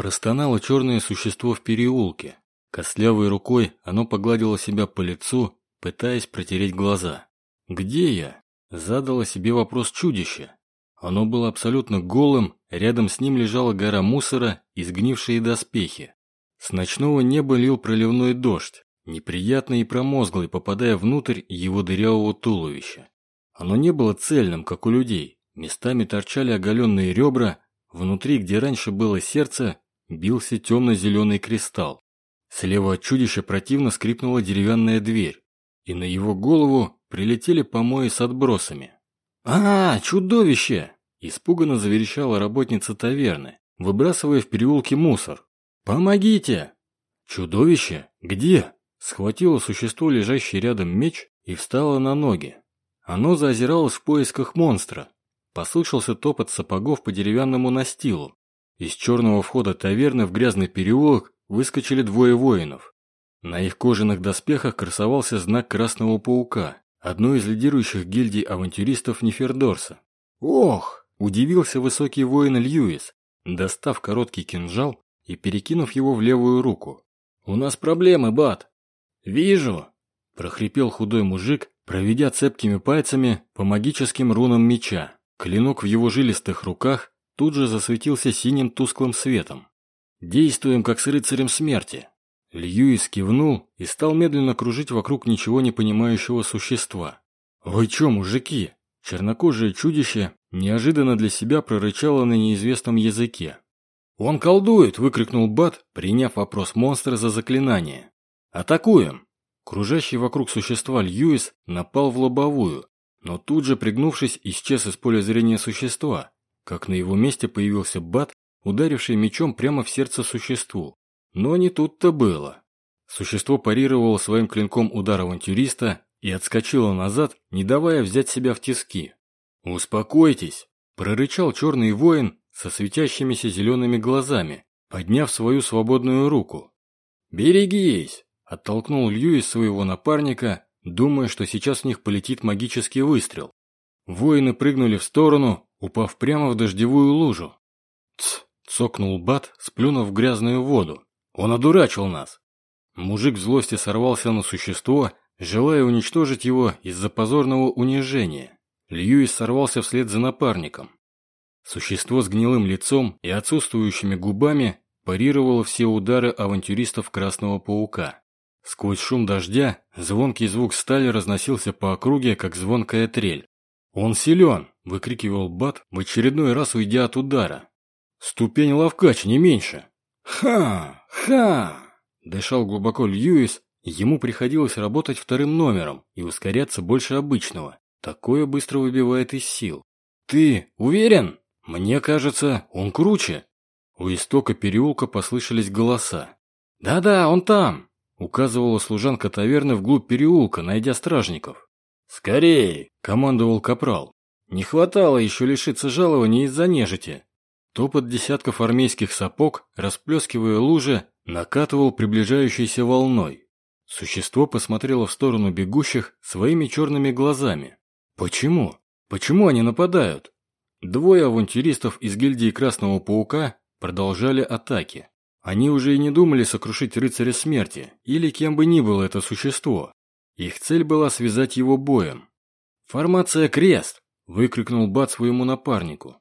Простонало черное существо в переулке. Костлявой рукой оно погладило себя по лицу, пытаясь протереть глаза. «Где я?» – задало себе вопрос чудище. Оно было абсолютно голым, рядом с ним лежала гора мусора и сгнившие доспехи. С ночного неба лил проливной дождь, неприятный и промозглый, попадая внутрь его дырявого туловища. Оно не было цельным, как у людей. Местами торчали оголенные ребра, внутри, где раньше было сердце, бился темно-зеленый кристалл. Слева от чудища противно скрипнула деревянная дверь, и на его голову прилетели помои с отбросами. «А, чудовище!» – испуганно заверещала работница таверны, выбрасывая в переулке мусор. «Помогите!» «Чудовище? Где?» Схватило существо, лежащее рядом меч, и встало на ноги. Оно заозиралось в поисках монстра. Послышался топот сапогов по деревянному настилу. Из черного входа таверны в грязный переулок выскочили двое воинов. На их кожаных доспехах красовался знак Красного Паука, одной из лидирующих гильдий авантюристов Нефердорса. «Ох!» – удивился высокий воин Льюис, достав короткий кинжал и перекинув его в левую руку. «У нас проблемы, бат!» «Вижу!» – прохрипел худой мужик, проведя цепкими пальцами по магическим рунам меча. Клинок в его жилистых руках тут же засветился синим тусклым светом. «Действуем, как с рыцарем смерти!» Льюис кивнул и стал медленно кружить вокруг ничего не понимающего существа. «Вы чё, мужики?» Чернокожее чудище неожиданно для себя прорычало на неизвестном языке. «Он колдует!» – выкрикнул Бат, приняв вопрос монстра за заклинание. «Атакуем!» Кружащий вокруг существа Льюис напал в лобовую, но тут же, пригнувшись, исчез из поля зрения существа, как на его месте появился Бат, ударивший мечом прямо в сердце существу. Но не тут-то было. Существо парировало своим клинком удар авантюриста и отскочило назад, не давая взять себя в тиски. «Успокойтесь!» – прорычал черный воин со светящимися зелеными глазами, подняв свою свободную руку. «Берегись!» – оттолкнул Льюис своего напарника, думая, что сейчас в них полетит магический выстрел. Воины прыгнули в сторону, упав прямо в дождевую лужу. «Тсс!» – цокнул Бат, сплюнув в грязную воду. Он одурачил нас. Мужик в злости сорвался на существо, желая уничтожить его из-за позорного унижения. Льюис сорвался вслед за напарником. Существо с гнилым лицом и отсутствующими губами парировало все удары авантюристов Красного Паука. Сквозь шум дождя звонкий звук стали разносился по округе, как звонкая трель. «Он силен!» – выкрикивал Бат, в очередной раз уйдя от удара. «Ступень ловкач, не меньше!» «Ха! Ха!» Дышал глубоко Льюис, ему приходилось работать вторым номером и ускоряться больше обычного. Такое быстро выбивает из сил. «Ты уверен? Мне кажется, он круче». У истока переулка послышались голоса. «Да-да, он там!» Указывала служанка таверны вглубь переулка, найдя стражников. «Скорее!» – командовал капрал. «Не хватало еще лишиться жалования из-за нежити». Топот десятков армейских сапог, расплескивая лужи, накатывал приближающейся волной. Существо посмотрело в сторону бегущих своими черными глазами. Почему? Почему они нападают? Двое авантюристов из гильдии Красного Паука продолжали атаки. Они уже и не думали сокрушить рыцаря смерти, или кем бы ни было это существо. Их цель была связать его боем. «Формация крест!» – выкрикнул Бат своему напарнику.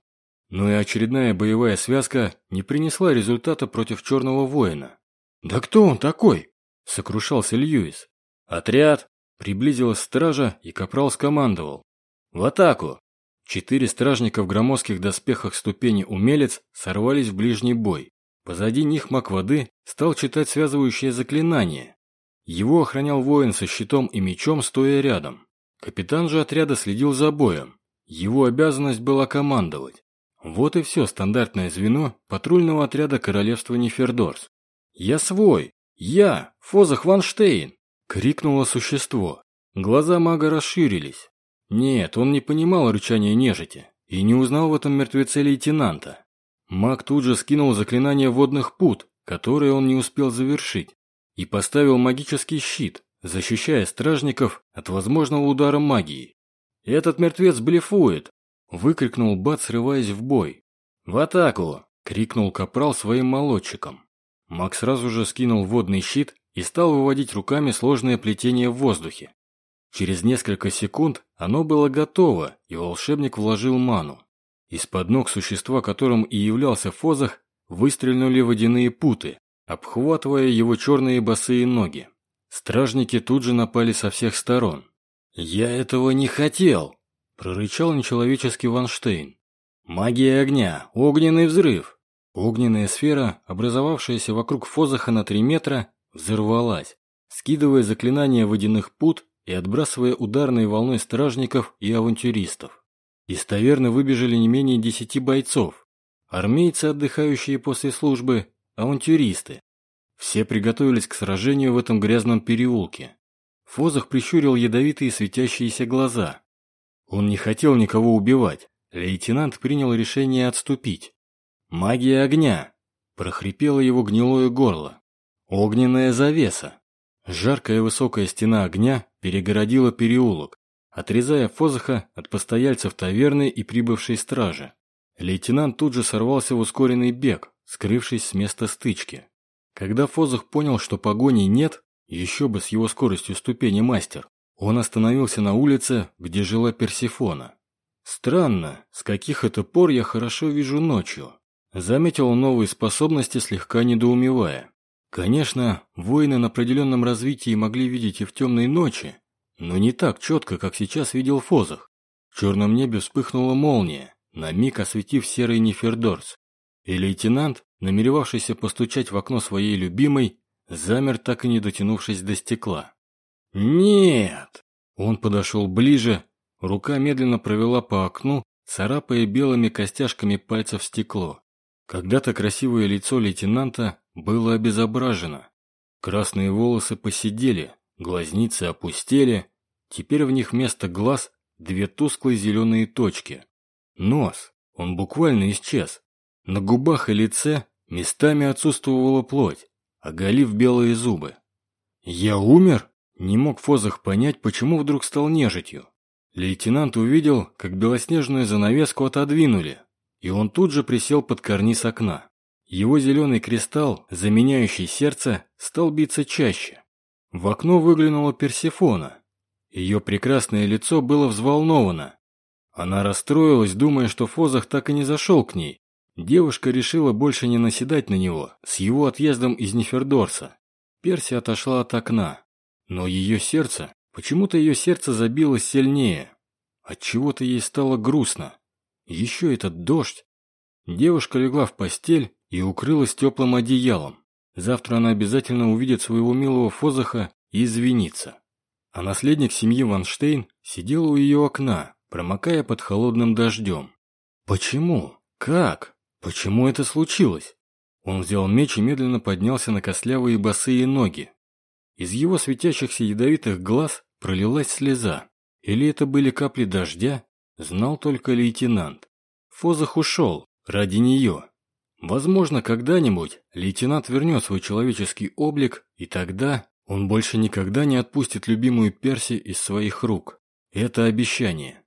Но и очередная боевая связка не принесла результата против черного воина. «Да кто он такой?» – сокрушался Льюис. «Отряд!» – приблизилась стража, и капрал скомандовал. «В атаку!» Четыре стражника в громоздких доспехах ступени умелец сорвались в ближний бой. Позади них маг воды стал читать связывающее заклинание. Его охранял воин со щитом и мечом, стоя рядом. Капитан же отряда следил за боем. Его обязанность была командовать. Вот и все стандартное звено патрульного отряда королевства Нефердорс. «Я свой! Я! Фозах Ванштейн!» — крикнуло существо. Глаза мага расширились. Нет, он не понимал рычания нежити и не узнал в этом мертвеце лейтенанта. Маг тут же скинул заклинание водных пут, которые он не успел завершить, и поставил магический щит, защищая стражников от возможного удара магии. «Этот мертвец блефует!» Выкрикнул Бат, срываясь в бой. «В атаку!» – крикнул капрал своим молодчиком. Макс сразу же скинул водный щит и стал выводить руками сложное плетение в воздухе. Через несколько секунд оно было готово, и волшебник вложил ману. Из-под ног существа, которым и являлся Фозах, выстрельнули водяные путы, обхватывая его черные босые ноги. Стражники тут же напали со всех сторон. «Я этого не хотел!» – прорычал нечеловеческий Ванштейн. «Магия огня! Огненный взрыв!» Огненная сфера, образовавшаяся вокруг Фозаха на три метра, взорвалась, скидывая заклинания водяных пут и отбрасывая ударной волной стражников и авантюристов. Из таверны выбежали не менее десяти бойцов, армейцы, отдыхающие после службы, авантюристы. Все приготовились к сражению в этом грязном переулке. Фозах прищурил ядовитые светящиеся глаза. Он не хотел никого убивать. Лейтенант принял решение отступить. «Магия огня!» – прохрипело его гнилое горло. «Огненная завеса!» Жаркая высокая стена огня перегородила переулок, отрезая Фозаха от постояльцев таверны и прибывшей стражи. Лейтенант тут же сорвался в ускоренный бег, скрывшись с места стычки. Когда Фозах понял, что погони нет, еще бы с его скоростью ступени мастер, он остановился на улице, где жила Персифона. Странно, с каких это пор я хорошо вижу ночью. Заметил новые способности, слегка недоумевая. Конечно, воины на определенном развитии могли видеть и в темной ночи, но не так четко, как сейчас видел Фозах. В черном небе вспыхнула молния, на миг осветив серый Нефердорс. И лейтенант, намеревавшийся постучать в окно своей любимой, замер, так и не дотянувшись до стекла. «Нет!» Он подошел ближе, рука медленно провела по окну, царапая белыми костяшками пальцев стекло. Когда-то красивое лицо лейтенанта было обезображено. Красные волосы посидели, глазницы опустели, теперь в них вместо глаз две тусклые зеленые точки. Нос, он буквально исчез. На губах и лице местами отсутствовала плоть, оголив белые зубы. «Я умер?» Не мог Фозах понять, почему вдруг стал нежитью. Лейтенант увидел, как белоснежную занавеску отодвинули, и он тут же присел под карниз окна. Его зеленый кристалл, заменяющий сердце, стал биться чаще. В окно выглянула Персефона. Ее прекрасное лицо было взволновано. Она расстроилась, думая, что Фозах так и не зашел к ней. Девушка решила больше не наседать на него с его отъездом из Нефердорса. Перси отошла от окна. Но ее сердце, почему-то ее сердце забилось сильнее. Отчего-то ей стало грустно. Еще этот дождь. Девушка легла в постель и укрылась теплым одеялом. Завтра она обязательно увидит своего милого Фозаха и извинится. А наследник семьи Ванштейн сидел у ее окна, промокая под холодным дождем. Почему? Как? Почему это случилось? Он взял меч и медленно поднялся на костлявые босые ноги. Из его светящихся ядовитых глаз пролилась слеза. Или это были капли дождя, знал только лейтенант. Фозах ушел ради нее. Возможно, когда-нибудь лейтенант вернет свой человеческий облик, и тогда он больше никогда не отпустит любимую Перси из своих рук. Это обещание.